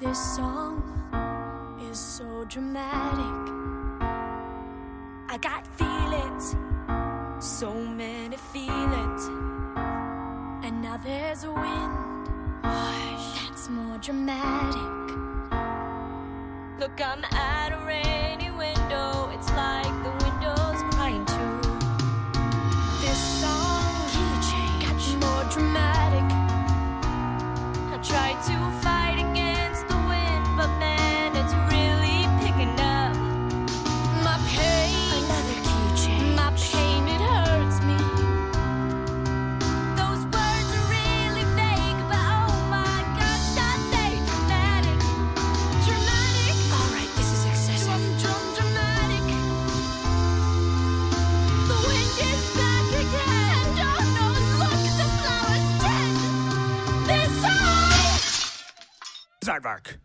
This song is so dramatic. I got feelings, so many feelings. And now there's a wind that's more dramatic. Look, I'm out of range. Sidebark.